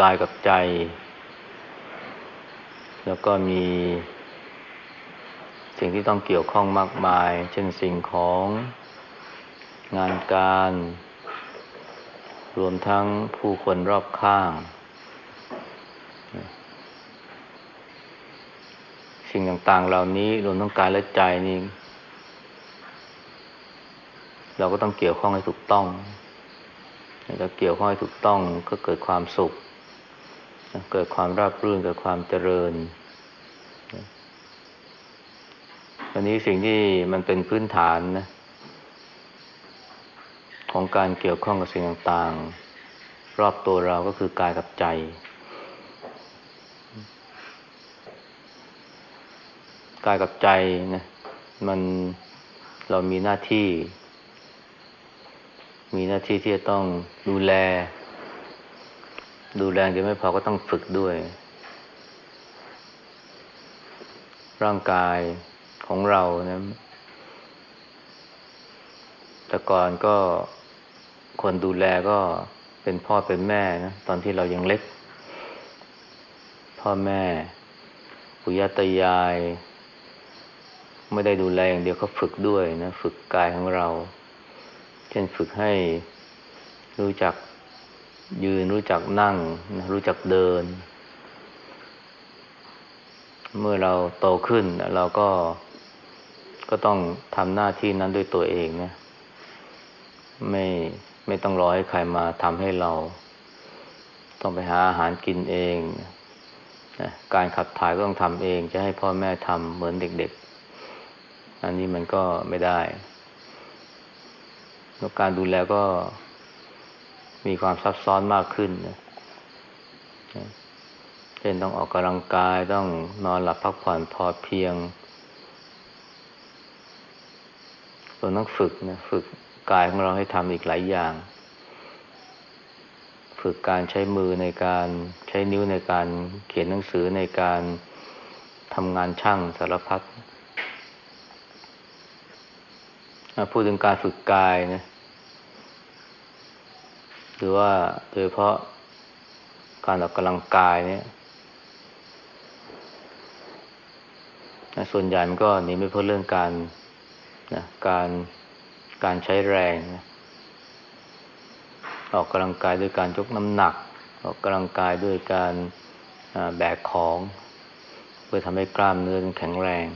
กายกับใจ แล้วก็มี สิ่งที่ต้องเกี่ยวข้องมากมาย เช่นสิ่งของงานการ รวมทั้งผู้คนรอบข้าง สิ่งต่างๆเหล่านี้รวมทั้งกายและใจนี่เราก็ต้องเกี่ยวข้องให้ถูกต้องถ้าเกี่ยวข้องให้ถูกต้องก็เกิดความสุข เกิดความราบรื่นเกิดความเจริญอันนี้สิ่งที่มันเป็นพื้นฐานนะของการเกี่ยวข้องกับสิ่งต่างๆ รอบตัวเราก็คือกายกับใจ กายกับใจนะมันเรามีหน้าที่ มีหน้าที่ที่จะต้องดูแล ดูแลเดี๋ยวไม่พอก็ต้องฝึกด้วย ร่างกายของเรานะแต่ก่อนก็คนดูแลก็เป็นพ่อเป็นแม่นะตอนที่เรายังเล็ก พ่อแม่ปุยตายาย ไม่ได้ดูแลอย่างเดียวเขาฝึกด้วยนะ ฝึกกายของเรา เช่นฝึกให้รู้จัก ยืนรู้จักนั่ง รู้จักเดิน เมื่อเราโตขึ้นเราก็ก็ต้องทำหน้าที่นั้นด้วยตัวเองนะไม่ไม่ต้องรอให้ใครมาทำให้เรา ต้องไปหาอาหารกินเองนะการขับถ่ายก็ต้องทำเอง จะให้พ่อแม่ทำเหมือนเด็ก ๆ อันนี้มันก็ไม่ได้แล้วการดูแลก็ มีความซับซ้อนมากขึ้นนะเช่นต้องออกกำลังกายต้องนอนหลับพักผ่อนพอเพียงเราต้องฝึกนะฝึกกายของเราให้ทำอีกหลายอย่าง ฝึกการใช้มือในการใช้นิ้วในการเขียนหนังสือในการทำงานช่างสารพัดพูดถึงการฝึกกายนะ หรือว่าโดยเพราะการออกกำลังกายเนี่ยส่วนใหญ่มันก็หนีไม่พ้นเรื่องการนะการการใช้แรงนะออกกำลังกายด้วยการยกน้ำหนัก ออกกำลังกายด้วยการแบกของ เพื่อทำให้กล้ามเนื้อแข็งแรง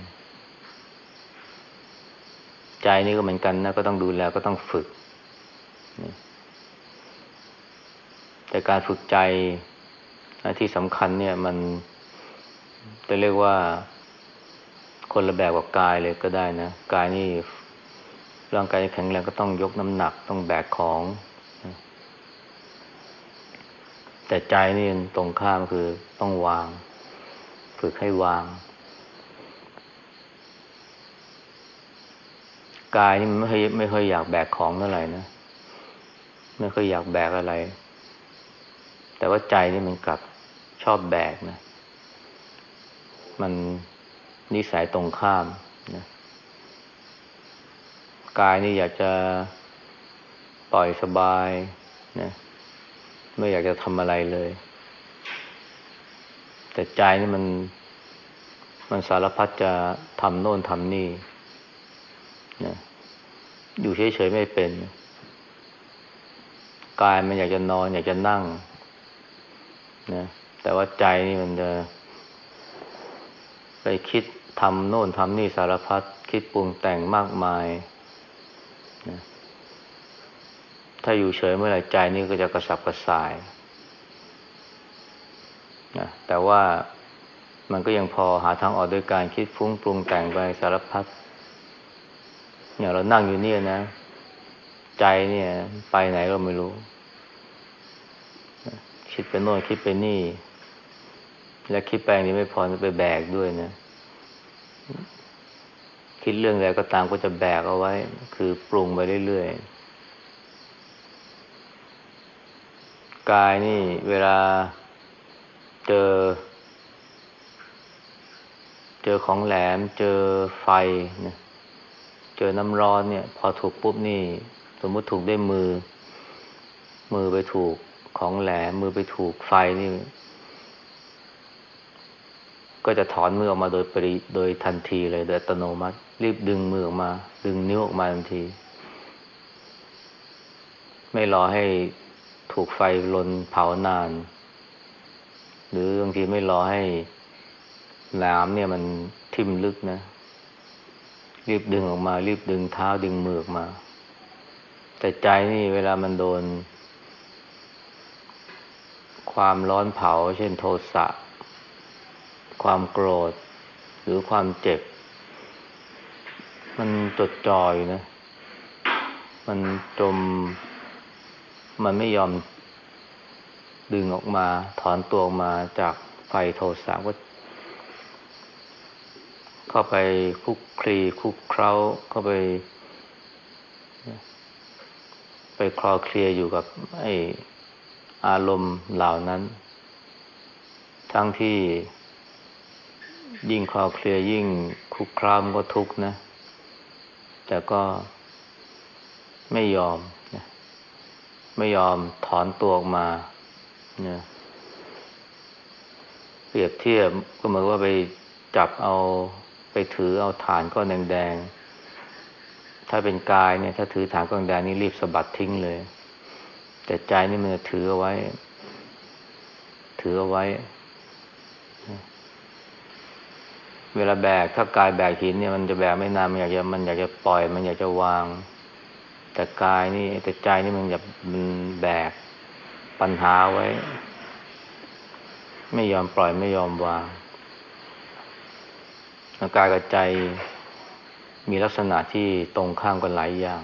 ใจนี่ก็เหมือนกันนะก็ต้องดูแลก็ต้องฝึก แต่การฝึกใจที่สำคัญเนี่ยมันจะเรียกว่าคนละแบบกับกายเลยก็ได้นะ กายนี่ร่างกายแข็งแรงก็ต้องยกน้ำหนักต้องแบกของ แต่ใจนี่ตรงข้ามคือต้องวาง ฝึกให้วาง กายนี่ไม่ค่อยไม่ค่อยอยากแบกของเท่าไหร่นะ ไม่ค่อยอยากแบกอะไร แต่ว่าใจนี่มันกลับชอบแบกนะ มันนิสัยตรงข้ามนะกายนี่อยากจะปล่อยสบายนะไม่อยากจะทำอะไรเลย แต่ใจนี่มัน มันสารพัดจะทำโน่นทำนี่นะอยู่เฉยๆไม่เป็น กายมันอยากจะนอน อยากจะนั่ง นะแต่ว่าใจนี่มันจะ ไปคิดทำโน่นทำนี่สารพัดคิดปรุงแต่งมากมายนะถ้าอยู่เฉยเมื่อไหร่ใจนี่ก็จะกระสับกระส่ายนะแต่ว่ามันก็ยังพอหาทางออกโดยการคิดฟุ้งปรุงแต่งไปสารพัดอย่างเรานั่งอยู่เนี่ยนะ ใจเนี่ย ไปไหนก็ไม่รู้ คิดไปโน่นคิดไปนี่ และคิดแปลงนี้ไม่พอจะไปแบกด้วยนะ คิดเรื่องอะไรก็ตามก็จะแบกเอาไว้ คือปรุงไปเรื่อยๆ กายนี่เวลาเจอ เจอของแหลม เจอไฟนะเจอน้ำร้อนเนี่ย พอถูกปุ๊บนี่ สมมติถูกด้วยมือ มือไปถูก ของแหลมมือไปถูกไฟนี่ ก็จะถอนมือออกมาโดยปริโดยทันทีเลยโดยอัตโนมัติ รีบดึงมือออกมา ดึงนิ้วออกมาทันที ไม่รอให้ถูกไฟลนเผานาน หรือบางทีไม่รอให้หลามเนี่ยมันทิ่มลึกนะ รีบดึงออกมา รีบดึงเท้าดึงมือออกมา แต่ใจนี่เวลามันโดน ความร้อนเผา เช่นโทสะ ความโกรธ หรือความเจ็บ มันจดจ่อยนะ มันจม มันไม่ยอมดึงออกมา ถอนตัวออกมาจากไฟโทสะก็เข้าไปคุกคลีคุกเคล้าเข้าไป ไปคลอเคลียอยู่กับไอ อารมณ์เหล่านั้น ทั้งที่ยิ่งคลอเคลียยิ่งคุกครามก็ทุกข์นะ แต่ก็ไม่ยอมนะไม่ยอมถอนตัวออกมานะเปรียบเทียบก็เหมือนว่าไปจับเอาไปถือเอาฐานก้อนแดงๆ ถ้าเป็นกายเนี่ย ถ้าถือฐานก้อนแดงนี่รีบสะบัดทิ้งเลย แต่ใจนี่มันจะถือเอาไว้ ถือเอาไว้ เวลาแบกถ้ากายแบกหินเนี่ยมันจะแบกไม่นานมันอยากจะมันอยากจะปล่อย มันอยากจะวาง แต่กายนี่ แต่ใจนี่มันอยากมันแบกปัญหาไว้ ไม่ยอมปล่อยไม่ยอมวางกายกับใจมีลักษณะที่ตรงข้ามกันหลายอย่าง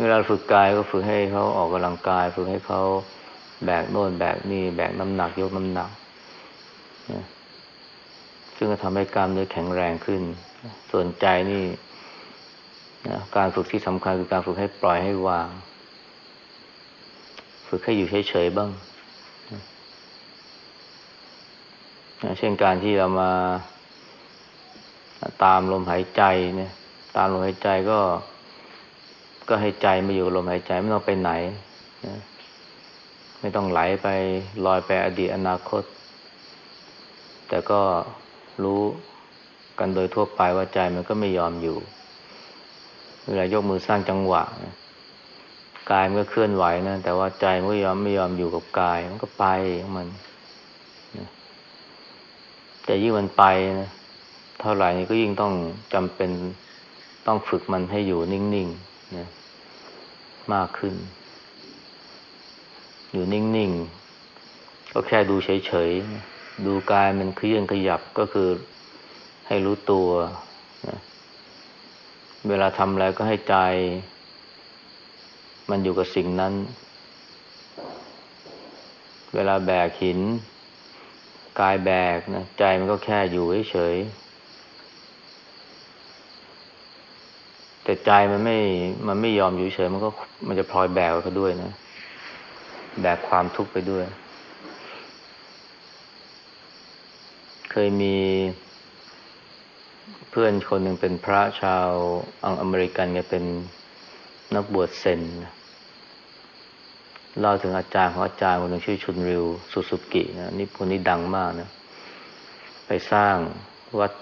เวลาฝึกกายก็ฝึกให้เขาออกกำลังกาย ฝึกให้เขาแบกโน่นแบกนี่แบกน้ำหนักยกน้ำหนักซึ่งจะทำให้กล้ามเนื้อแข็งแรงขึ้น ส่วนใจนี่การฝึกที่สำคัญคือการฝึกให้ปล่อยให้วาง ฝึกให้อยู่เฉยๆบ้างเช่นการที่เรามาตามลมหายใจเนี่ย ตามลมหายใจก็ ก็ให้ใจมาอยู่ลมหายใจไม่ต้องไปไหนนะไม่ต้องไหลไปลอยไปอดีตอนาคต แต่ก็รู้กันโดยทั่วไปว่าใจมันก็ไม่ยอมอยู่ เวลายกมือสร้างจังหวะกายมันก็เคลื่อนไหวนะแต่ว่าใจมันยอมไม่ยอมอยู่กับกาย มันก็ไปของมันแต่ยิ่งมันไปนะเท่าไหร่นี่ก็ยิ่งต้องจำเป็นต้องฝึกมันให้อยู่นิ่งๆนะ มากขึ้น อยู่นิ่งๆ ก็แค่ดูเฉยๆ ดูกายมันเคลื่อนขยับก็คือให้รู้ตัวนะเวลาทำอะไรก็ให้ใจ มันอยู่กับสิ่งนั้น เวลาแบกหิน กายแบกนะใจมันก็แค่อยู่เฉย แต่ใจมันไม่ มันไม่ยอมอยู่เฉยมันก็มันจะพลอยแบกเขาด้วยนะ แบกความทุกข์ไปด้วย เคยมีเพื่อนคนหนึ่งเป็นพระชาวอังอเมริกันเนี่ยเป็นนักบวชเซนเล่าถึงอาจารย์ของอาจารย์คนหนึ่งชื่อชุนริวสุสุกินะนี่คนนี้ดังมากนะ ไปสร้างวัด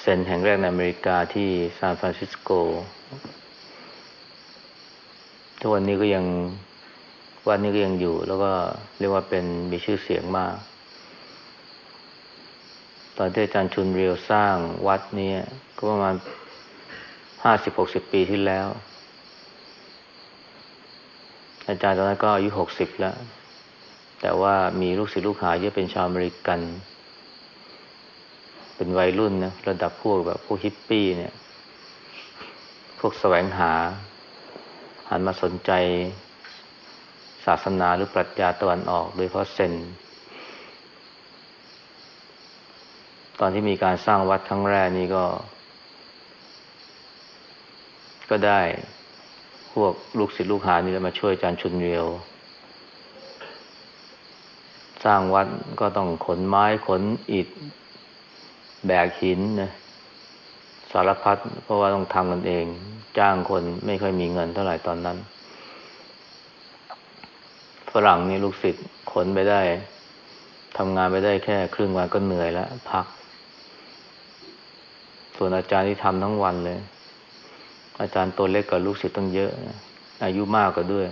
เซนแห่งแรกในอเมริกาที่ซานฟรานซิสโก ทุกวันนี้ก็ยังวัดนี้ก็ยังอยู่ แล้วก็เรียกว่าเป็นมีชื่อเสียงมาก ตอนที่อาจารย์ชุนเรียวสร้างวัดนี้ก็ประมาณห้าสิบหกสิบปีที่แล้ว อาจารย์ตอนนั้นก็อายุหกสิบแล้ว แต่ว่ามีลูกศิษย์ลูกหาเยอะเป็นชาวอเมริกันเป็นวัยรุ่นนะระดับพวกแบบพวกฮิปปี้เนี่ย พวกแสวงหา หันมาสนใจศาสนาหรือปรัชญาตะวันออก โดยเพราะเซนตอนที่มีการสร้างวัดครั้งแรกนี่ก็ ก็ได้พวกลูกศิษย์ลูกหานี่มาช่วยอาจารย์ชุนเรียวสร้างวัดก็ต้องขนไม้ขนอิฐ แบกหินนะสารพัดเพราะว่าต้องทำกันเอง จ้างคนไม่ค่อยมีเงินเท่าไหร่ตอนนั้น ฝรั่งนี่ลูกศิษย์ขนไปได้ทำงานไปได้แค่ครึ่งวันก็เหนื่อยแล้วพัก ส่วนอาจารย์ที่ทำทั้งวันเลย อาจารย์ตัวเล็กกว่าลูกศิษย์ต้องเยอะ อายุมากกว่าด้วย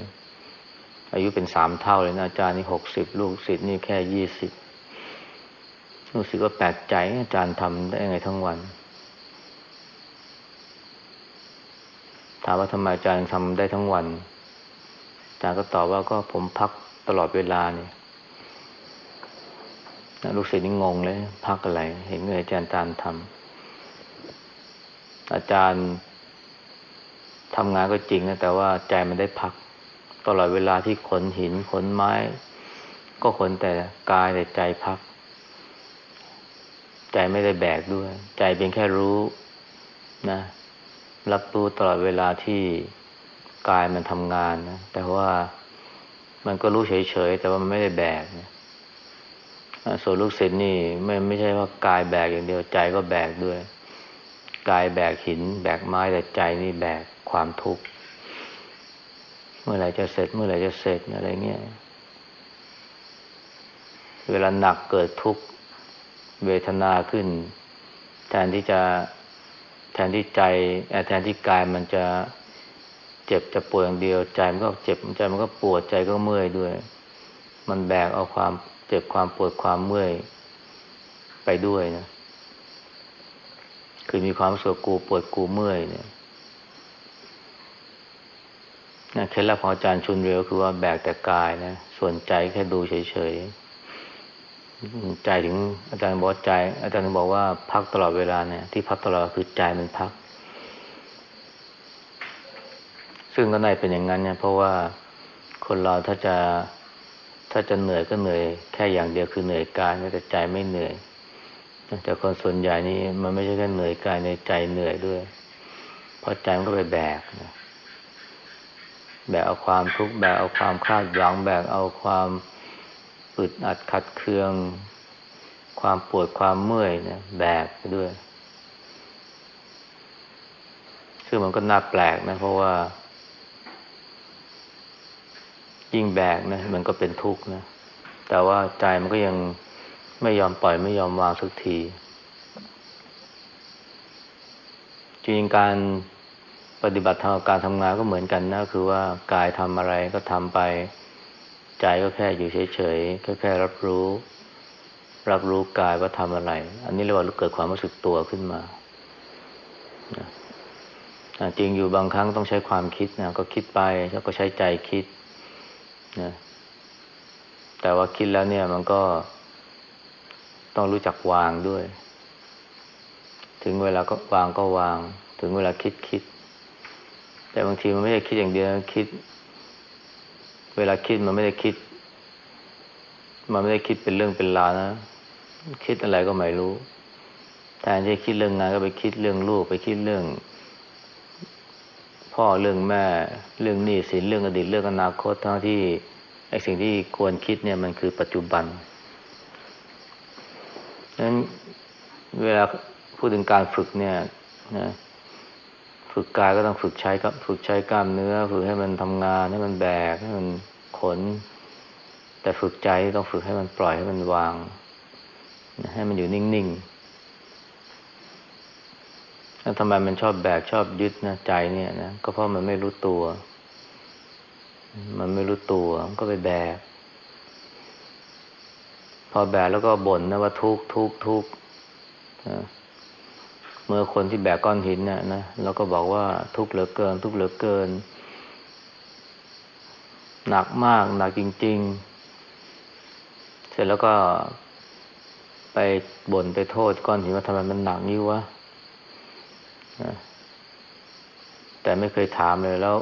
อายุเป็นสามเท่าเลยนะอาจารย์นี่หกสิบลูกศิษย์นี่แค่ยี่สิบ ลูกศิษย์ก็แปลกใจอาจารย์ทำได้ไงทั้งวัน ถามว่าทำไมอาจารย์ทำได้ทั้งวันอาจารย์ก็ตอบว่าก็ผมพักตลอดเวลาเนี่ยลูกศิษย์นี่งงเลย พักอะไร เห็นเงยอาจารย์ตามทำอาจารย์ทำงานก็จริงนะแต่ว่าใจมันได้พัก ตลอดเวลาที่ขนหินขนไม้ ก็ขนแต่กายแต่ใจพัก ใจไม่ได้แบกด้วย ใจเพียงแค่รู้นะ รับรู้ตลอดเวลาที่กายมันทำงานนะแต่ว่ามันก็รู้เฉยๆแต่ว่ามันไม่ได้แบกนะส่วนลูกศิษย์นี่ไม่ไม่ใช่ว่ากายแบกอย่างเดียวใจก็แบกด้วยกายแบกหิน แบกไม้แต่ใจนี่แบกความทุกข์เมื่อไหร่จะเสร็จ เมื่อไหร่จะเสร็จอะไรเงี้ยเวลาหนักเกิดทุกข์ เวทนาขึ้น แทนที่จะแทนที่ใจแทนที่กายมันจะเจ็บจะปวดอย่างเดียว ใจมันก็เจ็บใจมันก็ปวดใจก็เมื่อยด้วย มันแบกเอาความเจ็บความปวดความเมื่อยไปด้วยนะคือมีความสุขกูปวดกูเมื่อยเนี่ยนะเคล็ดลับของอาจารย์ชุนเรียวคือว่าแบกแต่กายนะ ส่วนใจแค่ดูเฉยๆ ใจถึงอาจารย์บอกใจ อาจารย์บอกว่าพักตลอดเวลาเนี่ย ที่พักตลอดคือใจมันพัก ซึ่งก็ในเป็นอย่างนั้นเนี่ย เพราะว่าคนเราถ้าจะถ้าจะเหนื่อยก็เหนื่อย แค่อย่างเดียวคือเหนื่อยกายแต่ใจไม่เหนื่อยแต่คนส่วนใหญ่นี่มันไม่ใช่แค่เหนื่อยกายในใจเหนื่อยด้วย เพราะใจมันก็ไปแบกนะแบกเอาความทุกข์แบกเอาความคาดหวังแบกเอาความ อึดอัดขัดเคือง ความปวดความเมื่อยเนี่ยแบกไปด้วย ซึ่งมันก็น่าแปลกนะ เพราะว่า ยิ่งแบกนะมันก็เป็นทุกข์นะ แต่ว่าใจมันก็ยังไม่ยอมปล่อยไม่ยอมวางสักทีจริงการปฏิบัติทางการทำงานก็เหมือนกันนะ คือว่ากายทำอะไรก็ทำไป ใจก็แค่อยู่เฉยๆแค่แค่รับรู้ รับรู้กายว่าทำอะไร อันนี้เรียกว่าเกิดความรู้สึกตัวขึ้นมาจริงอยู่บางครั้งต้องใช้ความคิดนะก็คิดไปแล้วก็ใช้ใจคิดนะแต่ว่าคิดแล้วเนี่ยมันก็ต้องรู้จักวางด้วย ถึงเวลาก็วางก็วาง ถึงเวลาคิดคิด แต่บางทีมันไม่ได้คิดอย่างเดียวคิด เวลาคิดมันไม่ได้คิด มันไม่ได้คิดเป็นเรื่องเป็นราวนะ คิดอะไรก็ไม่รู้แทนที่คิดเรื่องงานก็ไปคิดเรื่องลูกไปคิดเรื่อง พ่อเรื่องแม่ เรื่องหนี้สินเรื่องอดีตเรื่องอนาคตทั้งที่ไอ้สิ่งที่ควรคิดเนี่ยมันคือปัจจุบันนั้นเวลาพูดถึงการฝึกเนี่ยนะ ฝึกกายก็ต้องฝึกใช้กับฝึกใช้กล้ามเนื้อ ฝึกให้มันทำงานให้มันแบกให้มันขน แต่ฝึกใจต้องฝึกให้มันปล่อยให้มันวาง ให้มันอยู่นิ่งๆแล้วทำไมมันชอบแบกชอบยึดนะใจเนี่ยนะก็เพราะมันไม่รู้ตัว มันไม่รู้ตัวมันก็ไปแบกพอแบกแล้วก็บ่นนะว่าทุกทุกทุก เมื่อคนที่แบกก้อนหินเนี่ยนะแล้วก็บอกว่าทุกข์เหลือเกิน ทุกข์เหลือเกิน หนักมาก หนักจริง ๆ เสร็จแล้วก็ไปบ่นไปโทษก้อนหินว่าทำไมมันหนักนี้วะแต่ไม่เคยถามเลยแล้ว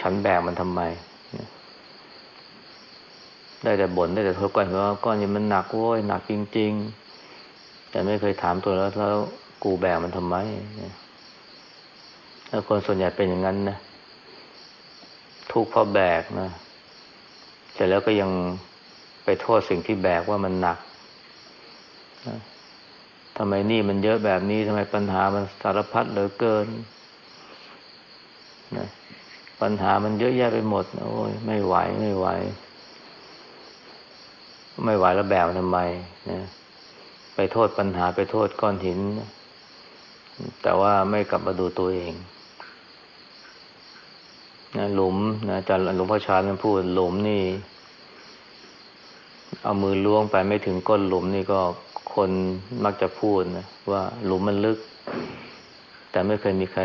ฉันแบกมันทำไม ได้แต่บ่นได้แต่โทบกันหินว่าก้อนนี้มันหนักโว้ยหนักจริง ๆแต่ไม่เคยถามตัวแล้วแล้ว กูแบกมันทำไมแล้วคนส่วนใหญ่เป็นอย่างนั้นนะทุกข์เพราะแบกนะเสร็จแล้วก็ยังไปโทษสิ่งที่แบกว่ามันหนักทำไมนี่มันเยอะแบบนี้ทำไมปัญหามันสารพัดเหลือเกินนะปัญหามันเยอะแยะไปหมดโอ้ยไม่ไหวไม่ไหว ไม่ไหวแล้วแบกทำไมนะไปโทษปัญหาไปโทษก้อนหิน แต่ว่าไม่กลับมาดูตัวเองนะหลุมนะอาจารย์หลวงพ่อชาญพูดหลุมนี่ เอามือล้วงไปไม่ถึงก้นหลุมนี่ก็คนมักจะพูดนะว่าหลุมมันลึก แต่ไม่เคยมีใคร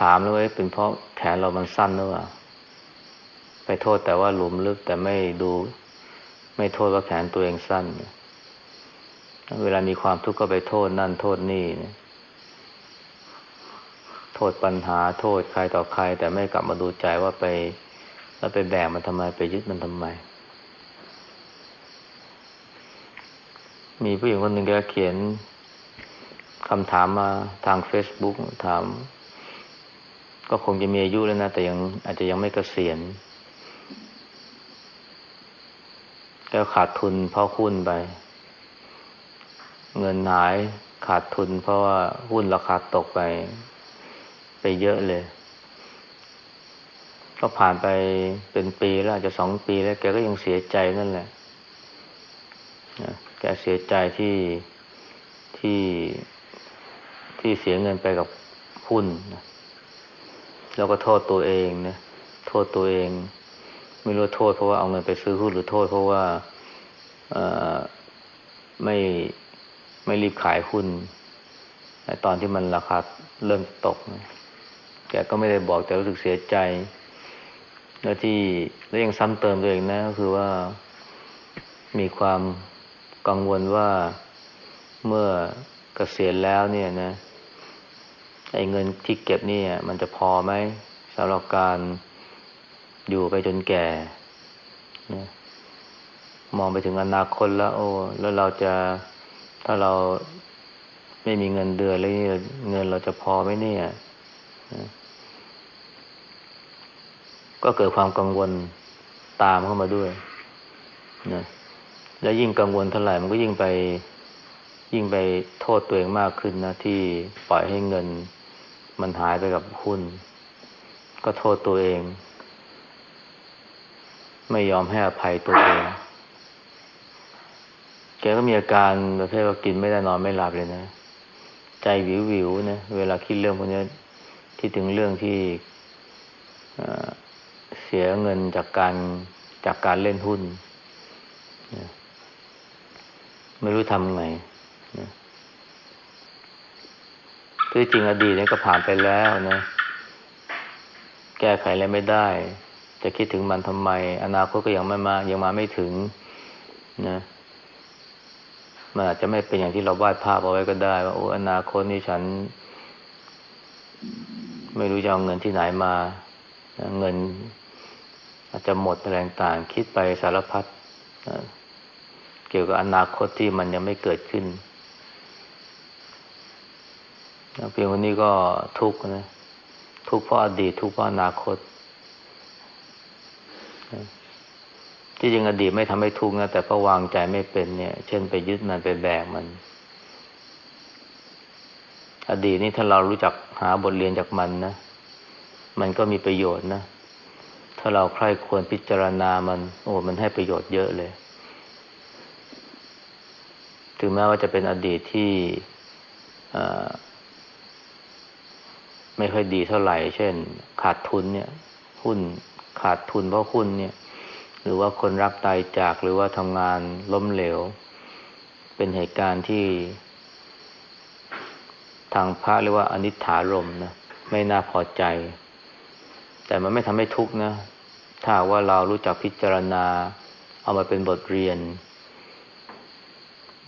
ถามเลยว่าเป็นเพราะแขนเรามันสั้นหรือเปล่าไปโทษแต่ว่าหลุมลึกแต่ไม่ดู ไม่โทษว่าแขนตัวเองสั้นเเวลามีความทุกข์ก็ไปโทษนั่นโทษนี่นโทษปัญหาโทษใครต่อใคร แต่ไม่กลับมาดูใจว่าไป แล้วไปแบกมันทำไมไปยึดมันทำไม มีผู้หญิงคนหนึ่งแกเขียนคำถามมาทางเฟซบุ๊กถาม ก็คงจะมีอายุแล้วนะ แต่ยังอาจจะยังไม่เกษียณแกขาดทุนเพราะหุ้นไป เงินหายขาดทุน เพราะว่าหุ้นราคาตกไป ไปเยอะเลย ก็ผ่านไปเป็นปีแล้วอาจจะสองปีแล้ว แกก็ยังเสียใจนั่นแหละแกเสียใจที่ที่ที่เสียเงินไปกับหุ้นแล้วก็โทษตัวเองนะโทษตัวเอง ไม่รู้โทษเพราะว่าเอาเงินไปซื้อหุ้นหรือโทษเพราะว่าไม่ ไม่รีบขายหุ้นตอนที่มันราคาเริ่มตกนะแกก็ไม่ได้บอกแต่รู้สึกเสียใจ แล้วที่แล้วยังซ้ำเติมตัวเองนะก็คือว่ามีความกังวลว่าเมื่อเกษียณแล้วเนี่ยนะไอ้เงินที่เก็บนี่มันจะพอไหมสำหรับการอยู่ไปจนแก่นะมองไปถึงอนาคตแล้วโอ้แล้วเราจะ ถ้าเราไม่มีเงินเดือนแล้วเงินเราจะพอไหมเนี่ยก็เกิดความกังวลตามเข้ามาด้วยนะแล้วยิ่งกังวลเท่าไหร่มันก็ยิ่งไปยิ่งไปโทษตัวเองมากขึ้นนะที่ปล่อยให้เงิน มันหายไปกับหุ้น ก็โทษตัวเอง ไม่ยอมให้อภัยตัวเอง กก็มีอาการประเภทว่ากินไม่ได้นอนไม่หลับเลยนะ ใจวิววิวนะเวลาคิดเรื่องพวกนี้ที่ถึงเรื่องที่เสียเงินจากการจากการเล่นหุ้น ไม่รู้ทำไงคือจริงอดีตนี่ก็ผ่านไปแล้วนะ แก้ไขอะไรไม่ได้ จะคิดถึงมันทำไม อนาคตก็ยังไม่มา ยังมาไม่ถึงนะ มันอาจจะไม่เป็นอย่างที่เราวาดภาพเอาไว้ก็ได้ ว่าโอ้อนาคตนี่ฉัน ไม่รู้จะเอาเงินที่ไหนมา เงิน อาจจะหมดแรงต่างคิดไปสารพัดเกี่ยวกับอนาคตที่มันยังไม่เกิดขึ้นเพียงคนนี้ก็ทุกข์นะ ทุกข์เพราะอดีตทุกข์เพราะอนาคต ที่จริงอดีตไม่ทำให้ทุกข์นะแต่เพระวางใจไม่เป็นเนี่ย เช่นไปยึดมันไปแบกมัน อดีตนี่ถ้าเรารู้จักหาบทเรียนจากมันนะมันก็มีประโยชน์นะถ้าเราใคร่ควรพิจารณามัน โอ้มันให้ประโยชน์เยอะเลย ถึงแม้ว่าจะเป็นอดีตที่ไม่ค่อยดีเท่าไหร่ เช่น ขาดทุนเนี่ย หุ้นขาดทุนเพราะหุ้นเนี่ย หรือว่าคนรักตายจากหรือว่าทำงานล้มเหลว เป็นเหตุการณ์ที่ ทางพระเรียกว่าอนิถารมนะไม่น่าพอใจ แต่มันไม่ทำให้ทุกข์นะ ถ้าว่าเรารู้จักพิจารณา เอามาเป็นบทเรียน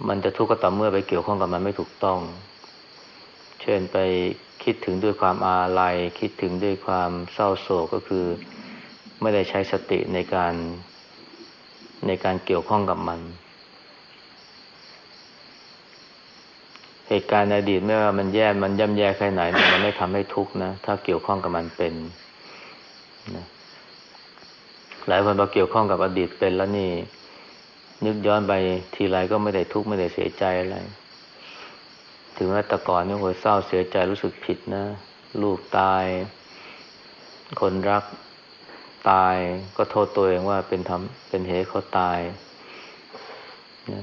มันจะทุกข์ก็ต่อเมื่อไปเกี่ยวข้องกับมันไม่ถูกต้อง เช่นไปคิดถึงด้วยความอาลัย คิดถึงด้วยความเศร้าโศกก็คือ ไม่ได้ใช้สติในการ ในการเกี่ยวข้องกับมัน เหตุการณ์ในอดีตไม่ว่ามันแย่ มันย่ำแย่แค่ไหน มันไม่ทำให้ทุกข์นะ ถ้าเกี่ยวข้องกับมันเป็นนะหลายคนพอเกี่ยวข้องกับอดีตเป็นแล้วนี่ นึกย้อนไปทีไรก็ไม่ได้ทุกข์ไม่ได้เสียใจอะไร ถึงแม้แต่ก่อนนี่โหยเศร้าเสียใจรู้สึกผิดนะ ลูกตาย คนรัก ตายก็โทษตัวเองว่าเป็นทำเป็นเหตุเขาตายนะ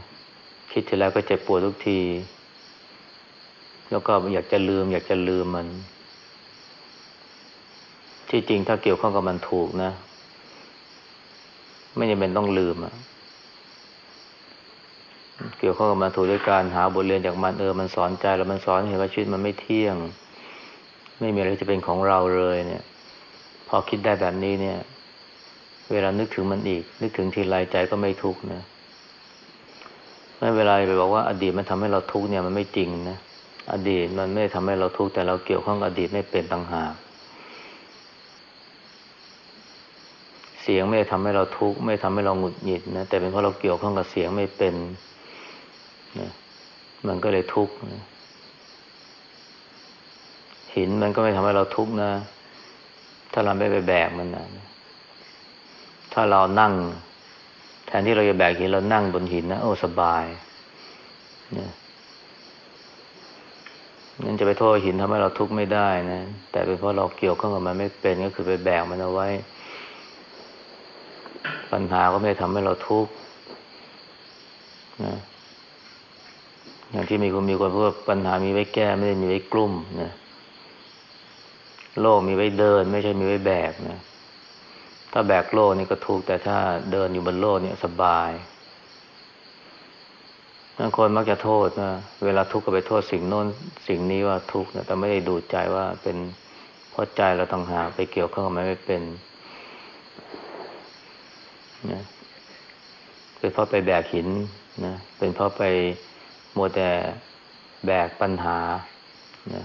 คิดทีแล้วก็เจ็บปวดทุกที แล้วก็อยากจะลืม อยากจะลืมมัน ที่จริงถ้าเกี่ยวข้องกับมันถูกนะ ไม่จำเป็นต้องลืมอะเกี่ยวข้องกับมันถูกด้วยการหาบทเรียนจากมันเออมันสอนใจแล้วมันสอนเห็นว่าชีวิตมันไม่เที่ยง ไม่มีอะไรจะเป็นของเราเลยเนี่ย พอคิดได้แบบนี้เนี่ย เวลานึกถึงมันอีก นึกถึงทีไรใจก็ไม่ทุกข์นะไม่เวลาไปบอกว่าอดีตมันทำให้เราทุกข์เนี่ยมันไม่จริงนะอดีตมันไม่ทำให้เราทุกข์แต่เราเกี่ยวข้องกับอดีตไม่เป็นต่างหากเสียงไม่ทำให้เราทุกข์ไม่ทำให้เราหงุดหงิดนะแต่เป็นเพราะเราเกี่ยวข้องกับเสียงไม่เป็นนะมันก็เลยทุกข์นะหินมันก็ไม่ทำให้เราทุกข์นะ ถ้าเราไม่ไปแบกมันนะถ้าเรานั่ง แทนที่เราจะแบกหินเรานั่งบนหินนะโอ้สบายเนี่ยนั่นจะไปโทษหินทำให้เราทุกข์ไม่ได้นะแต่เป็นเพราะเราเกี่ยวข้องกับมันไม่เป็นก็คือไปแบกมันเอาไว้ ปัญหาก็ไม่ทำให้เราทุกข์นะอย่างที่มีคนมีคนพูดว่าปัญหามีไว้แก้ไม่ได้มีไว้กลุ่มนะ โลกมีไว้เดิน ไม่ใช่มีไว้แบกนะ ถ้าแบกโลกนี่ก็ทุกแต่ถ้าเดินอยู่บนโลกนี่สบายบางคนมักจะโทษนะเวลาทุกข์ก็ไปโทษสิ่งโน้นสิ่งนี้ว่าทุกข์นะแต่ไม่ได้ดูใจว่าเป็นเพราะใจเราต่างหาไปเกี่ยวข้องกับมันไม่เป็นนะเป็นเพราะไปแบกหินนะเป็นเพราะไปมัวแต่แบกปัญหานะ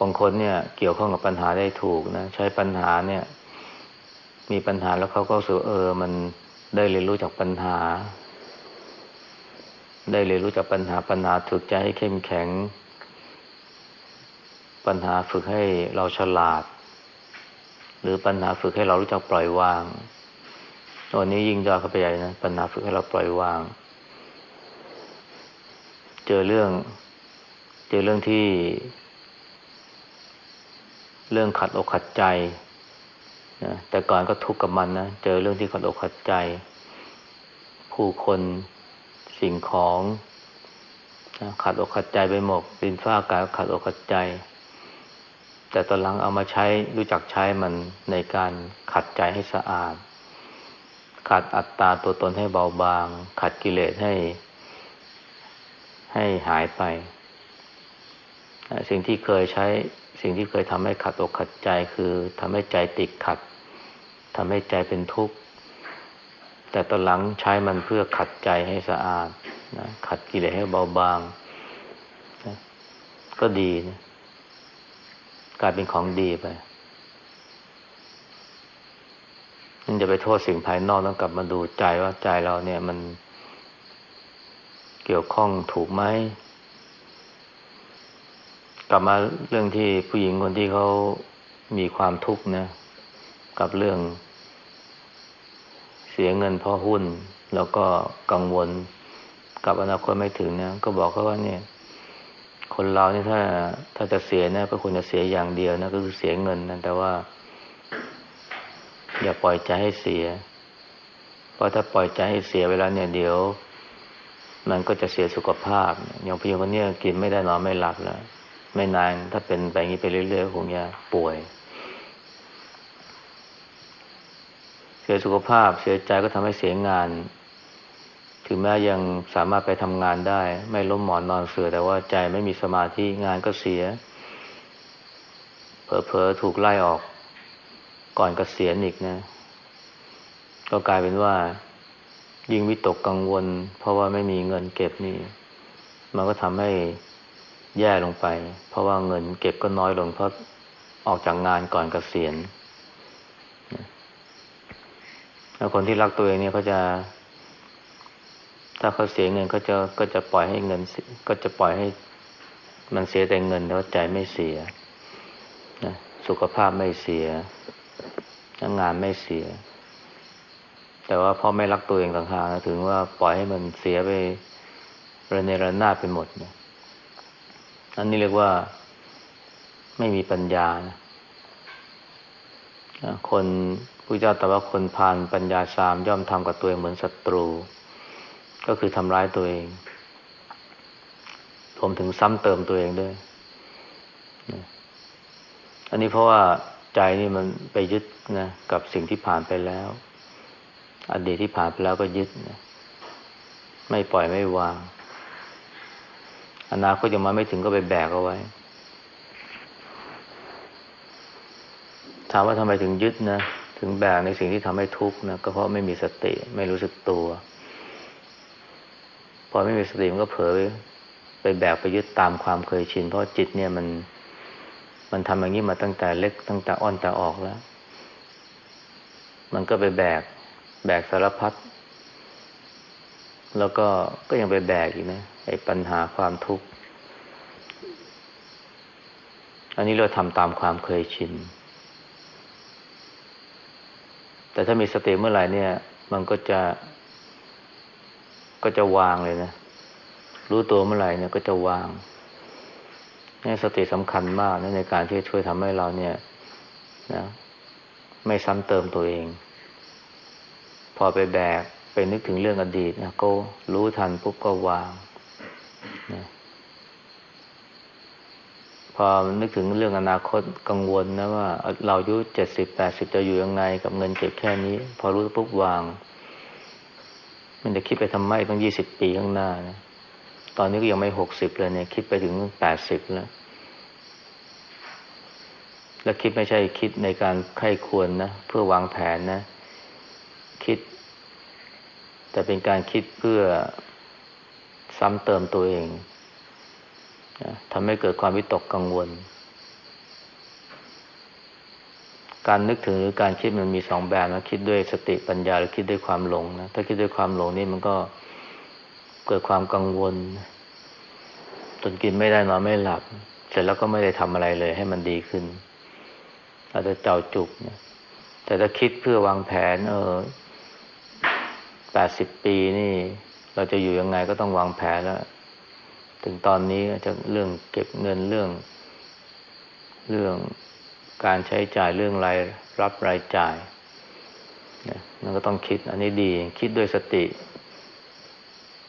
บางคนเนี่ย เกี่ยวข้องกับปัญหาได้ถูกนะใช้ปัญหาเนี่ย มีปัญหาแล้วเขาก็สูเออ มันได้เรียนรู้จากปัญหา ได้เรียนรู้จากปัญหาปัญหาฝึกใจให้เข้มแข็ง ปัญหาฝึกให้เราฉลาด หรือปัญหาฝึกให้เรารู้จักปล่อยวางตัวนี้ยิ่งยอดเข้าไปใหญ่นะปัญหาฝึกให้เราปล่อยวาง เจอเรื่อง เจอเรื่องที่ เรื่องขัดอกขัดใจนะแต่ก่อนก็ทุกข์กับมันนะเจอเรื่องที่ขัดอกขัดใจ ผู้คนสิ่งของนะขัดอกขัดใจไปหมดดินฟ้าอากาศขัดอกขัดใจ แต่ตอนหลังเอามาใช้รู้จักใช้มันในการขัดใจให้สะอาด ขัดอัตตาตัวตนให้เบาบาง ขัดกิเลสให้ ให้หายไป สิ่งที่เคยใช้ สิ่งที่เคยทำให้ขัดอกขัดใจคือทำให้ใจติดขัดทำให้ใจเป็นทุกข์ แต่ตอนหลังใช้มันเพื่อขัดใจให้สะอาดนะขัดกิเลสให้เบาบางนะก็ดีนะกลายเป็นของดีไปนั่นจะไปโทษสิ่งภายนอกต้องกลับมาดูใจว่าใจเราเนี่ยมันเกี่ยวข้องถูกไหม กลับมาเรื่องที่ผู้หญิงคนที่เขามีความทุกข์นะ กับเรื่อง เสียเงินเพราะหุ้น แล้วก็กังวลกับอนาคตไม่ถึงนะก็บอกเขาว่าเนี่ย คนเราเนี่ยถ้า ถ้าจะเสียนะก็ควรจะเสียอย่างเดียวนะก็คือเสียเงินนะแต่ว่า อย่าปล่อยใจให้เสีย เพราะถ้าปล่อยใจให้เสียเวลาเนี่ยเดี๋ยว มันก็จะเสียสุขภาพอย่างพี่คนนี้กินไม่ได้นอนไม่หลับแล้ว ไม่นานถ้าเป็นแบบนี้ไปเรื่อยๆคงจะป่วย เสียสุขภาพเสียใจก็ทำให้เสียงาน ถึงแม้ยังสามารถไปทำงานได้ ไม่ล้มหมอนนอนเสือแต่ว่าใจไม่มีสมาธิงานก็เสียเผลอๆถูกไล่ออก ก่อนกเกษียณอีกนะ ก็กลายเป็นว่า ยิ่งวิตกกังวล เพราะว่าไม่มีเงินเก็บนี่ มันก็ทำให้ แย่ลงไป เพราะว่าเงินเก็บก็น้อยลงเพราะออกจากงานก่อนกเกษียณแล้วคนที่รักตัวเองเนี่ยเขาจะ ถ้าเขาเสียเงินก็จะก็จะปล่อยให้เงิน ก็จะปล่อยให้ มันเสียแต่เงินแต่ว่าใจไม่เสียนะสุขภาพไม่เสียงานไม่เสีย แต่ว่าพ่อไม่รักตัวเองต่างหากถึงว่าปล่อยให้มันเสียไประเนระนาดไปหมดเนี่ย อันนี้เรียกว่าไม่มีปัญญานะคนผู้เจ้าแต่ว่าคนผ่านปัญญาสามย่อมทำกับตัวเองเหมือนศัตรู ก็คือทำร้ายตัวเองรวมถึงซ้ำเติมตัวเองด้วย อันนี้เพราะว่าใจนี่มันไปยึดนะกับสิ่งที่ผ่านไปแล้ว อดีตที่ผ่านไปแล้วก็ยึดนะไม่ปล่อยไม่วาง อนาคตยังมาไม่ถึงก็ไปแบกเอาไว้ ถามว่าทำไมถึงยึดนะ ถึงแบกในสิ่งที่ทำให้ทุกข์นะ ก็เพราะไม่มีสติ ไม่รู้สึกตัว พอไม่มีสติมันก็เผลอไปแบกไปยึดตามความเคยชิน เพราะจิตเนี่ยมันมันทำอย่างนี้มาตั้งแต่เล็กตั้งแต่อ่อนแต่ออกแล้ว มันก็ไปแบก แบกสารพัด แล้วก็ก็ยังไปแบกอีกนะ ไอ้ปัญหาความทุกข์ อันนี้เราทำตามความเคยชิน แต่ถ้ามีสติเมื่อไหร่เนี่ย มันก็จะ ก็จะวางเลยนะ รู้ตัวเมื่อไหร่เนี่ยก็จะวางนี่สติสำคัญมากนะในการที่จะช่วยทำให้เราเนี่ยนะไม่ซ้ำเติมตัวเอง พอไปแบก ไปนึกถึงเรื่องอดีตนะก็รู้ทันปุ๊บก็วาง นะพอนึกถึงเรื่องอนาคตกังวลนะว่า เราอายุเจ็ดสิบแปดสิบจะอยู่ยังไง กับเงินเก็บแค่นี้ พอรู้ปุ๊บวาง มันจะคิดไปทำไมต้องยี่สิบปีข้างหน้านะตอนนี้ก็ยังไม่หกสิบเลยเนี่ย คิดไปถึงแปดสิบแล้วและคิดไม่ใช่คิดในการไข้ควรนะเพื่อวางแผนนะ คิด แต่เป็นการคิดเพื่อ ซ้ำเติมตัวเองทำให้เกิดความวิตกกังวล การนึกถึงหรือการคิดมันมีสองแบบนะคิดด้วยสติปัญญาหรือคิดด้วยความหลงนะถ้าคิดด้วยความหลงนี่มันก็เกิดความกังวลจนกินไม่ได้นอนไม่หลับ เสร็จแล้วก็ไม่ได้ทำอะไรเลย ให้มันดีขึ้น อาจจะเจ้าจุกนะแต่ถ้าคิดเพื่อวางแผน เออแปดสิบปีนี่ เราจะอยู่ยังไงก็ต้องวางแผนแล้ว ถึงตอนนี้จะเรื่องเก็บเงินเรื่อง เรื่องการใช้จ่ายเรื่องรายรับรายจ่ายเนี่ยมันก็ต้องคิด อันนี้ดี คิดด้วยสติ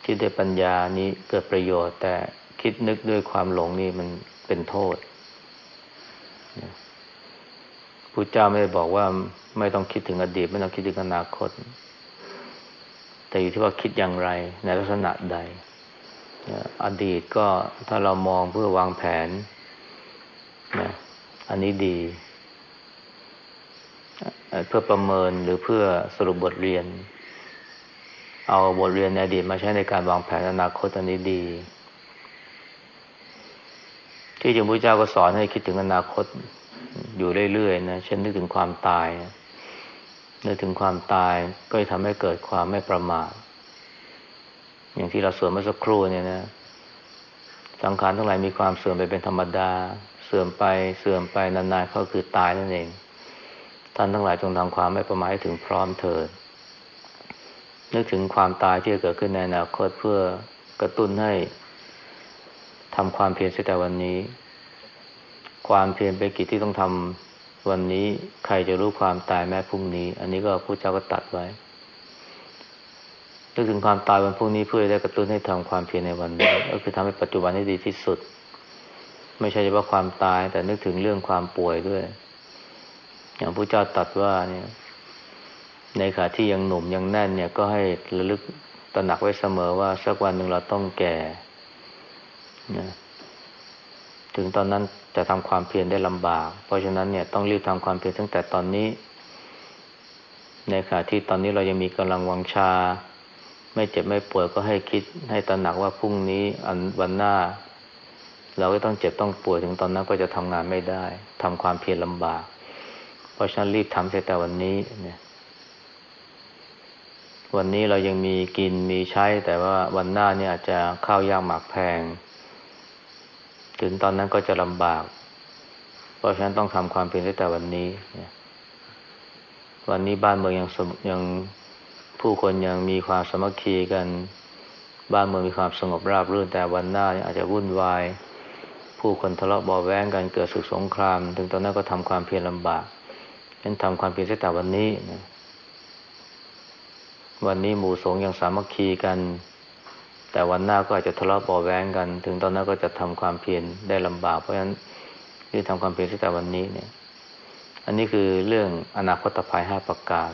คิดด้วยปัญญานี้เกิดประโยชน์ แต่คิดนึกด้วยความหลงนี่มันเป็นโทษพุทธเจ้าไม่ได้บอกว่าไม่ต้องคิดถึงอดีต ไม่ต้องคิดถึงอนาคต แต่อยู่ที่ว่าคิดอย่างไร ในลักษณะใด อดีตก็ถ้าเรามองเพื่อวางแผนนะอันนี้ดี เพื่อประเมินหรือเพื่อสรุปบทเรียน เอาบทเรียนในอดีตมาใช้ในการวางแผนอนาคตอันนี้ดี ที่จริงพระเจ้าก็สอนให้คิดถึงอนาคตอยู่เรื่อยๆนะเช่นนึกถึงความตายนึ นึกถึงความตายก็จะทำให้เกิดความไม่ประมาทอย่างที่เราสวดเมื่อสักครู่เนี่ยนะสังขารทั้งหลายมีความเสื่อมไปเป็นธรรมดา เสื่อมไปเสื่อมไปนานๆก็คือตายนั่นเอง ท่านทั้งหลายจงทำความไม่ประมาทให้ถึงพร้อมเถิดนึกถึงความตายที่จะเกิดขึ้นในอนาคตเพื่อกระตุ้นให้ทำความเพียรเสียแต่วันนี้ ความเพียรเป็นกิจที่ต้องทำ วันนี้ใครจะรู้ความตายแม้พรุ่งนี้ อันนี้ก็พระเจ้าก็ตัดไว้นึกถึงความตายวันพรุ่งนี้เพื่อได้กระตุ้นให้ทำความเพียรในวันนี้ ก็คือทำให้ปัจจุบันให้ดีที่สุด ไม่ใช่เฉพาะความตาย แต่นึกถึงเรื่องความป่วยด้วย อย่างพระเจ้าตัดว่าเนี่ย ในขณะที่ยังหนุ่มยังแน่นเนี่ยก็ให้ระลึกตระหนักไว้เสมอว่าสักวันหนึ่งเราต้องแก่นะถึงตอนนั้น จะทำความเพียรได้ลำบาก เพราะฉะนั้นเนี่ยต้องรีบทำความเพียรตั้งแต่ตอนนี้ ในขณะที่ตอนนี้เรายังมีกำลังวังชา ไม่เจ็บไม่ป่วยก็ให้คิดให้ตระหนักว่าพรุ่งนี้อันวันหน้า เราก็ต้องเจ็บต้องป่วยถึงตอนนั้นก็จะทำงานไม่ได้ทำความเพียรลำบาก เพราะฉะนั้นรีบทำแต่วันนี้เนี่ยวันนี้เรายังมีกินมีใช้ แต่ว่าวันหน้าเนี่ยอาจจะข้าวยากหมากแพง ถึงตอนนั้นก็จะลำบาก เพราะฉะนั้นต้องทำความเพียรตั้งแต่วันนี้วันนี้บ้านเมืองยังยังผู้คนยังมีความสมัคคีกัน บ้านเมืองมีความสงบราบรื่นแต่วันหน้าอาจจะวุ่นวาย ผู้คนทะเลาะเบาแวงกันเกิดศึกสงคราม ถึงตอนนั้นก็ทำความเพียรลำบากฉะฉันทำความเพียรแต่วันนี้นะวันนี้หมู่สงยังสามัคคีกัน แต่วันหน้าก็อาจจะทะเลาะเบาแวงกัน ถึงตอนนั้นก็จะทำความเพียรได้ลำบาก เพราะฉะนั้นที่ทำความเพียรแต่วันนี้เนี่ย อันนี้คือเรื่องอนาคตภัยห้าประการ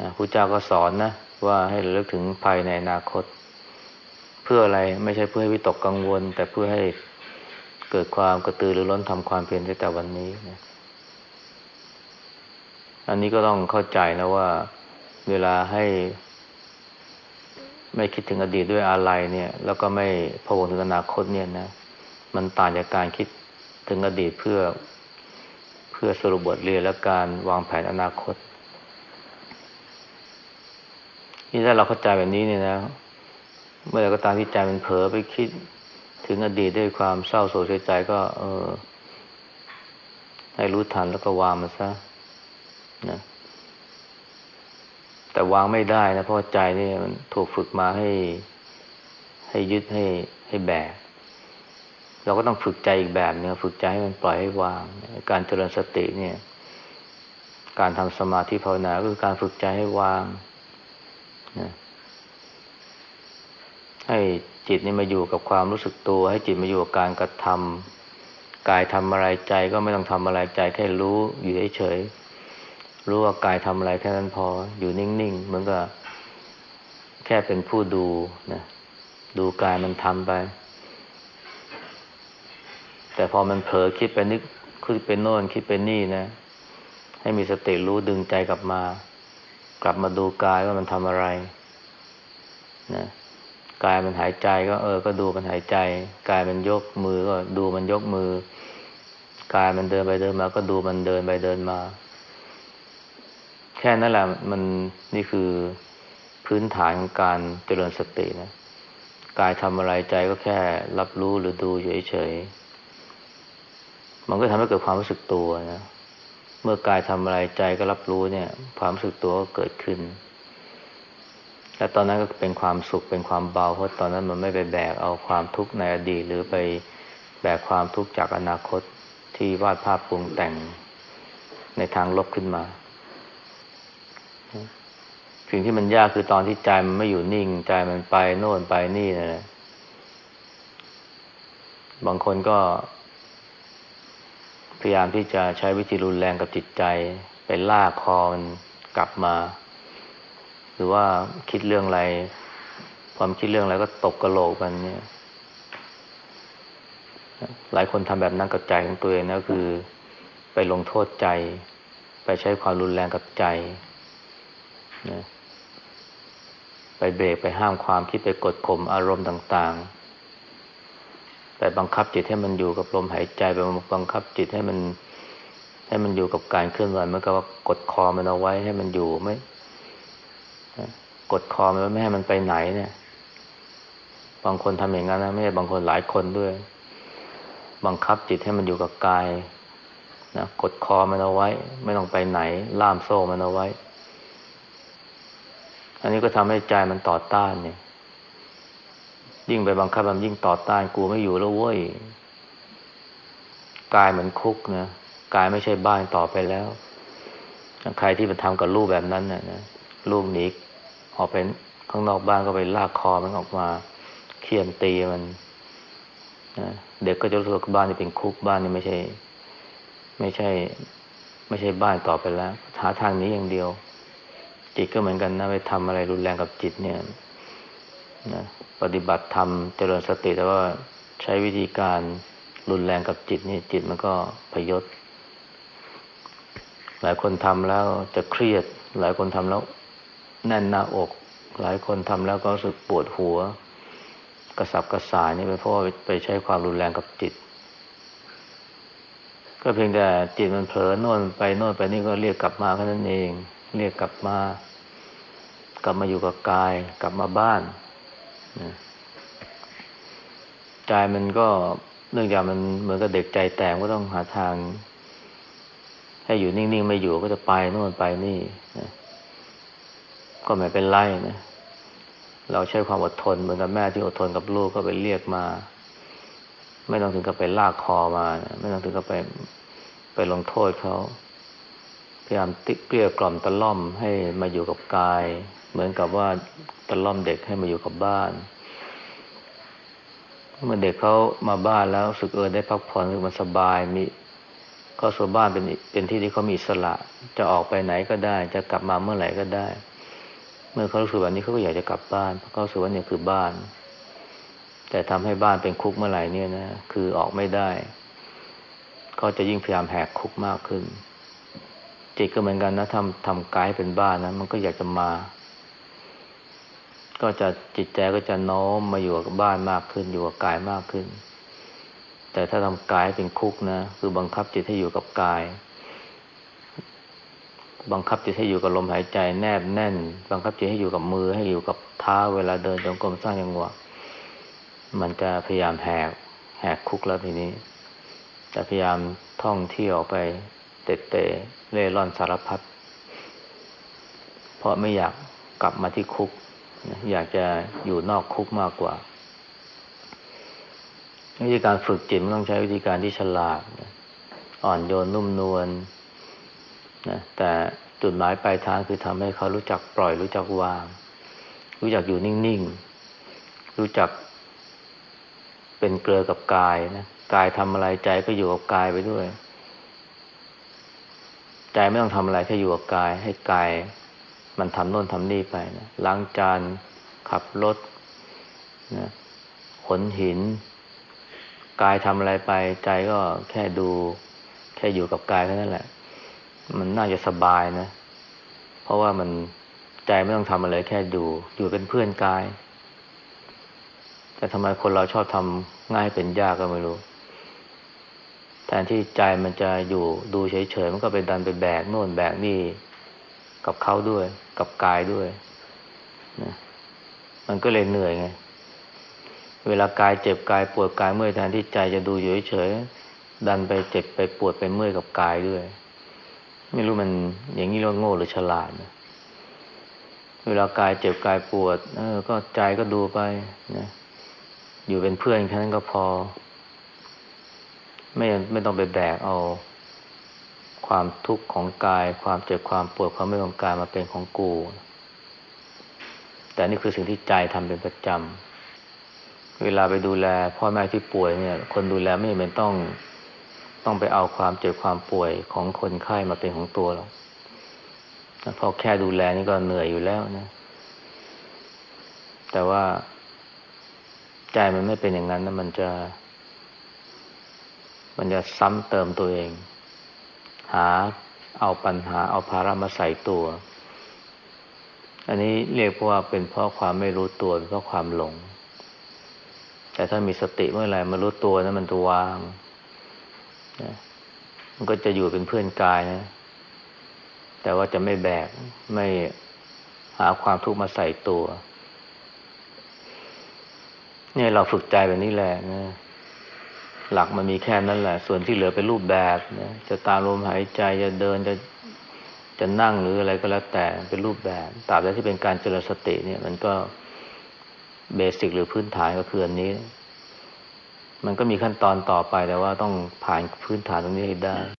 นะครูเจ้าก็สอนนะว่าให้ระลึกถึงภัยในอนาคต เพื่ออะไรไม่ใช่เพื่อให้วิตกกังวล แต่เพื่อให้เกิดความกระตือรือร้นทำความเพียรในแต่วันนี้นะอันนี้ก็ต้องเข้าใจนะว่า เวลาให้ ไม่คิดถึงอดีตด้วยอะไรเนี่ย แล้วก็ไม่พวงถึงอนาคตเนี่ยนะ มันต่างจากการคิดถึงอดีตเพื่อเพื่อสรุปบทเรียนและการวางแผนอนาคต นี่ถ้าเราเข้าใจแบบนี้เนี่ยนะ เมื่อไรก็ตามที่ใจมันเผลอไปคิดถึงอดีตด้วยความเศร้าโศกเสียใจก็ เออ ให้รู้ทันแล้วก็วางมันซะนะ แต่วางไม่ได้นะเพราะใจนี่มันถูกฝึกมาให้ ให้ยึดให้ให้แบกเราก็ต้องฝึกใจอีกแบบนึงฝึกใจให้มันปล่อยให้วาง การเจริญสติเนี่ย การทำสมาธิภาวนาก็คือการฝึกใจให้วางนะให้จิตนี่มาอยู่กับความรู้สึกตัว ให้จิตมาอยู่กับการกระทำกายทำอะไรใจก็ไม่ต้องทำอะไรใจแค่รู้อยู่เฉย รู้ว่ากายทำอะไรแค่นั้นพอ อยู่นิ่งๆเหมือนกับแค่เป็นผู้ดูนะ ดูกายมันทำไป แต่พอมันเผลอคิดไปนึกคิดไปโน่นคิดไปนี่นะ ให้มีสติรู้ดึงใจกลับมา กลับมาดูกายว่ามันทำอะไร นะกายมันหายใจก็เออ ก็ดูมันหายใจ กายมันยกมือก็ดูมันยกมือ กายมันเดินไปเดินมา ก็ดูมันเดินไปเดินมา แค่นั้นแหละมันนี่คือพื้นฐานของการเจริญสตินะกายทำอะไรใจก็แค่รับรู้หรือดูเฉยๆมันก็ทำให้เกิดความรู้สึกตัวนะเมื่อกายทำอะไรใจก็รับรู้เนี่ย ความรู้สึกตัวก็เกิดขึ้น และตอนนั้นก็เป็นความสุขเป็นความเบาเพราะตอนนั้นมันไม่ไปแบกเอาความทุกข์ในอดีตหรือไปแบกความทุกข์จากอนาคตที่วาดภาพปรุงแต่งในทางลบขึ้นมา สิ่งที่มันยากคือตอนที่ใจมันไม่อยู่นิ่ง ใจมันไปโน่นไปนี่นะบางคนก็ พยายามที่จะใช้วิธีรุนแรงกับจิตใจ ไปลากคอมันกลับมา หรือว่าคิดเรื่องอะไร ความคิดเรื่องอะไรก็ตกกระโหลกมันเนี่ย หลายคนทำแบบนั้นกับใจของตัวเองนะคือ ไปลงโทษใจ ไปใช้ความรุนแรงกับใจนะ ไปเบรกไปห้ามความคิดไปกดข่มอารมณ์ต่าง ๆ ไปบังคับจิตให้มันอยู่กับลมหายใจไปบังคับจิตให้มัน ให้มันอยู่กับการเคลื่อนไหวเหมือนกับว่ากดคอมันเอาไว้ให้มันอยู่ไม่กดคอมันไม่ให้มันไปไหนเนี่ย บางคนทำอย่างนั้นนะไม่ใช่บางคนหลายคนด้วย บังคับจิตให้มันอยู่กับกายนะกดคอมันเอาไว้ ไม่ต้องไปไหน ล่ามโซ่มันเอาไว้ อันนี้ก็ทำให้ใจมันต่อต้านเนี่ย ยิ่งไปบังคับมันยิ่งต่อต้านกูไม่อยู่แล้วเว้ยกายเหมือนคุกนะกายไม่ใช่บ้านต่อไปแล้วใครที่มันทำกับลูกแบบนั้นเนี่ยนะลูกหนีออกไปข้างนอกบ้านก็ไปลากคอมันออกมาเคี่ยนตีมันนะเด็กก็จะรู้สึกบ้านนี่เป็นคุกบ้านนี่ไม่ใช่ ไม่ใช่ ไม่ใช่บ้านต่อไปแล้วหาทางนี้อย่างเดียว จิตก็เหมือนกันนะไปทำอะไรรุนแรงกับจิตเนี่ยนะปฏิบัติธรรมเจริญสติแต่ว่าใช้วิธีการรุนแรงกับจิตนี่จิตมันก็พยศ หลายคนทำแล้วจะเครียด หลายคนทำแล้วแน่นหน้าอก หลายคนทำแล้วก็รู้สึกปวดหัว กระสับกระส่ายนี่เป็นเพราะไปใช้ความรุนแรงกับจิต ก็เพียงแต่จิตมันเผลอโน่นไปโน่นไปนี่ก็เรียกกลับมาแค่นั้นเอง เรียกกลับมา กลับมาอยู่กับกาย กลับมาบ้านนะใจมันก็เนื่องจากมันเหมือนกับเด็กใจแตกก็ต้องหาทาง ให้อยู่นิ่งๆไม่อยู่ก็จะไปโน่นไปนี่นะก็ไม่เป็นไรนะเราใช้ความอดทนเหมือนกับแม่ที่อดทนกับลูกก็ไปเรียกมา ไม่ต้องถึงกับไปลากคอมานะไม่ต้องถึงกับไปไปลงโทษเขาพยายามติเกลี้ยกล่อมตะล่อมให้มาอยู่กับกาย เหมือนกับว่าตะล่อมเด็กให้มาอยู่กับบ้าน เมื่อเด็กเขามาบ้านแล้วสึกเออได้พักผ่อนรู้มันสบายมีก็ส่วนบ้านเป็นเป็นที่ที่เขามีสละ จะออกไปไหนก็ได้ จะกลับมาเมื่อไหร่ก็ได้ เมื่อเขารู้สึกแบบนี้เขาก็อยากจะกลับบ้านเพราะเขาสึกว่าเนี่ยคือบ้าน แต่ทำให้บ้านเป็นคุกเมื่อไหร่เนี่ยนะคือออกไม่ได้ ก็จะยิ่งพยายามแหกคุกมากขึ้นจิตก็เหมือนกันนะทำทำกายเป็นบ้านนะมันก็อยากจะมา ก็จะจิตใจก็จะโน้มมาอยู่กับบ้านมากขึ้น อยู่กับกายมากขึ้น แต่ถ้าทำกายเป็นคุกนะ คือบังคับจิตให้อยู่กับกาย บังคับจิตให้อยู่กับลมหายใจแนบแน่น บังคับจิตให้อยู่กับมือให้อยู่กับเท้าเวลาเดินจงกรมสร้างยังหวะมันจะพยายามแหกแหกคุกแล้วทีนี้จะพยายามท่องเที่ยวไปเตะเตะเล่ร่อนสารพัดเพราะไม่อยากกลับมาที่คุก อยากจะอยู่นอกคุกมากกว่า วิธีการฝึกจิตมันต้องใช้วิธีการที่ฉลาดอ่อนโยนนุ่มนวลนะแต่จุดหมายปลายทางคือทำให้เขารู้จักปล่อยรู้จักวาง รู้จักอยู่นิ่งๆ รู้จักเป็นเกลือกับกายนะกายทำอะไรใจก็อยู่กับกายไปด้วย ใจไม่ต้องทำอะไรแค่อยู่กับกาย ให้กาย มันทำโน่นทำนี่ไปนะล้างจานขับรถนะขนหิน กายทำอะไรไป ใจก็แค่ดู แค่อยู่กับกายแค่นั้นแหละ มันน่าจะสบายนะ เพราะว่ามันใจไม่ต้องทำอะไรแค่ดู อยู่เป็นเพื่อนกาย แต่ทำไมคนเราชอบทำง่ายเป็นยากก็ไม่รู้แทนที่ใจมันจะอยู่ดูเฉยๆ มันก็ไปดันไปแบกโน่นแบกนี่กับเขาด้วย กับกายด้วยนะมันก็เลยเหนื่อยไง เวลากายเจ็บกายปวดกายเมื่อยแทนที่ใจจะดูอยู่เฉยๆดันไปเจ็บไปปวดไปเมื่อยกับกายด้วย ไม่รู้มันอย่างนี้เรียกโง่หรือฉลาดนะเวลากายเจ็บกายปวด เออ ก็ใจก็ดูไปนะอยู่เป็นเพื่อนแค่นั้นก็พอ ไม่ไม่ต้องไปแบกเอา ความทุกข์ของกาย ความเจ็บความปวดความไม่ของกายมาเป็นของกู แต่นี่คือสิ่งที่ใจทำเป็นประจำเวลาไปดูแล พ่อแม่ที่ป่วยเนี่ย คนดูแลไม่เป็นต้องต้องไปเอาความเจ็บความป่วยของคนไข้มาเป็นของตัวหรอกพอแค่ดูแลนี่ก็เหนื่อยอยู่แล้วนะ แต่ว่าใจมันไม่เป็นอย่างนั้นนะมันจะ มันจะซ้ำเติมตัวเอง หาเอาปัญหาเอาภาระมาใส่ตัว อันนี้เรียกว่าเป็นเพราะความไม่รู้ตัวเพราะความหลง แต่ถ้ามีสติเมื่อไหร่มารู้ตัวนะมันจะวางนะมันก็จะอยู่เป็นเพื่อนกายนะ แต่ว่าจะไม่แบกไม่หาความทุกข์มาใส่ตัว เนี่ยเราฝึกใจแบบนี้แหละนะ หลักมันมีแค่นั้นแหละ ส่วนที่เหลือเป็นรูปแบบนะจะตามลมหายใจจะเดินจะจะนั่งหรืออะไรก็แล้วแต่เป็นรูปแบบตราบใดที่เป็นการเจริญสติเนี่ย มันก็เบสิกหรือพื้นฐานก็คืออันนี้ มันก็มีขั้นตอนต่อไปแต่ว่าต้องผ่านพื้นฐานตรงนี้ให้ได้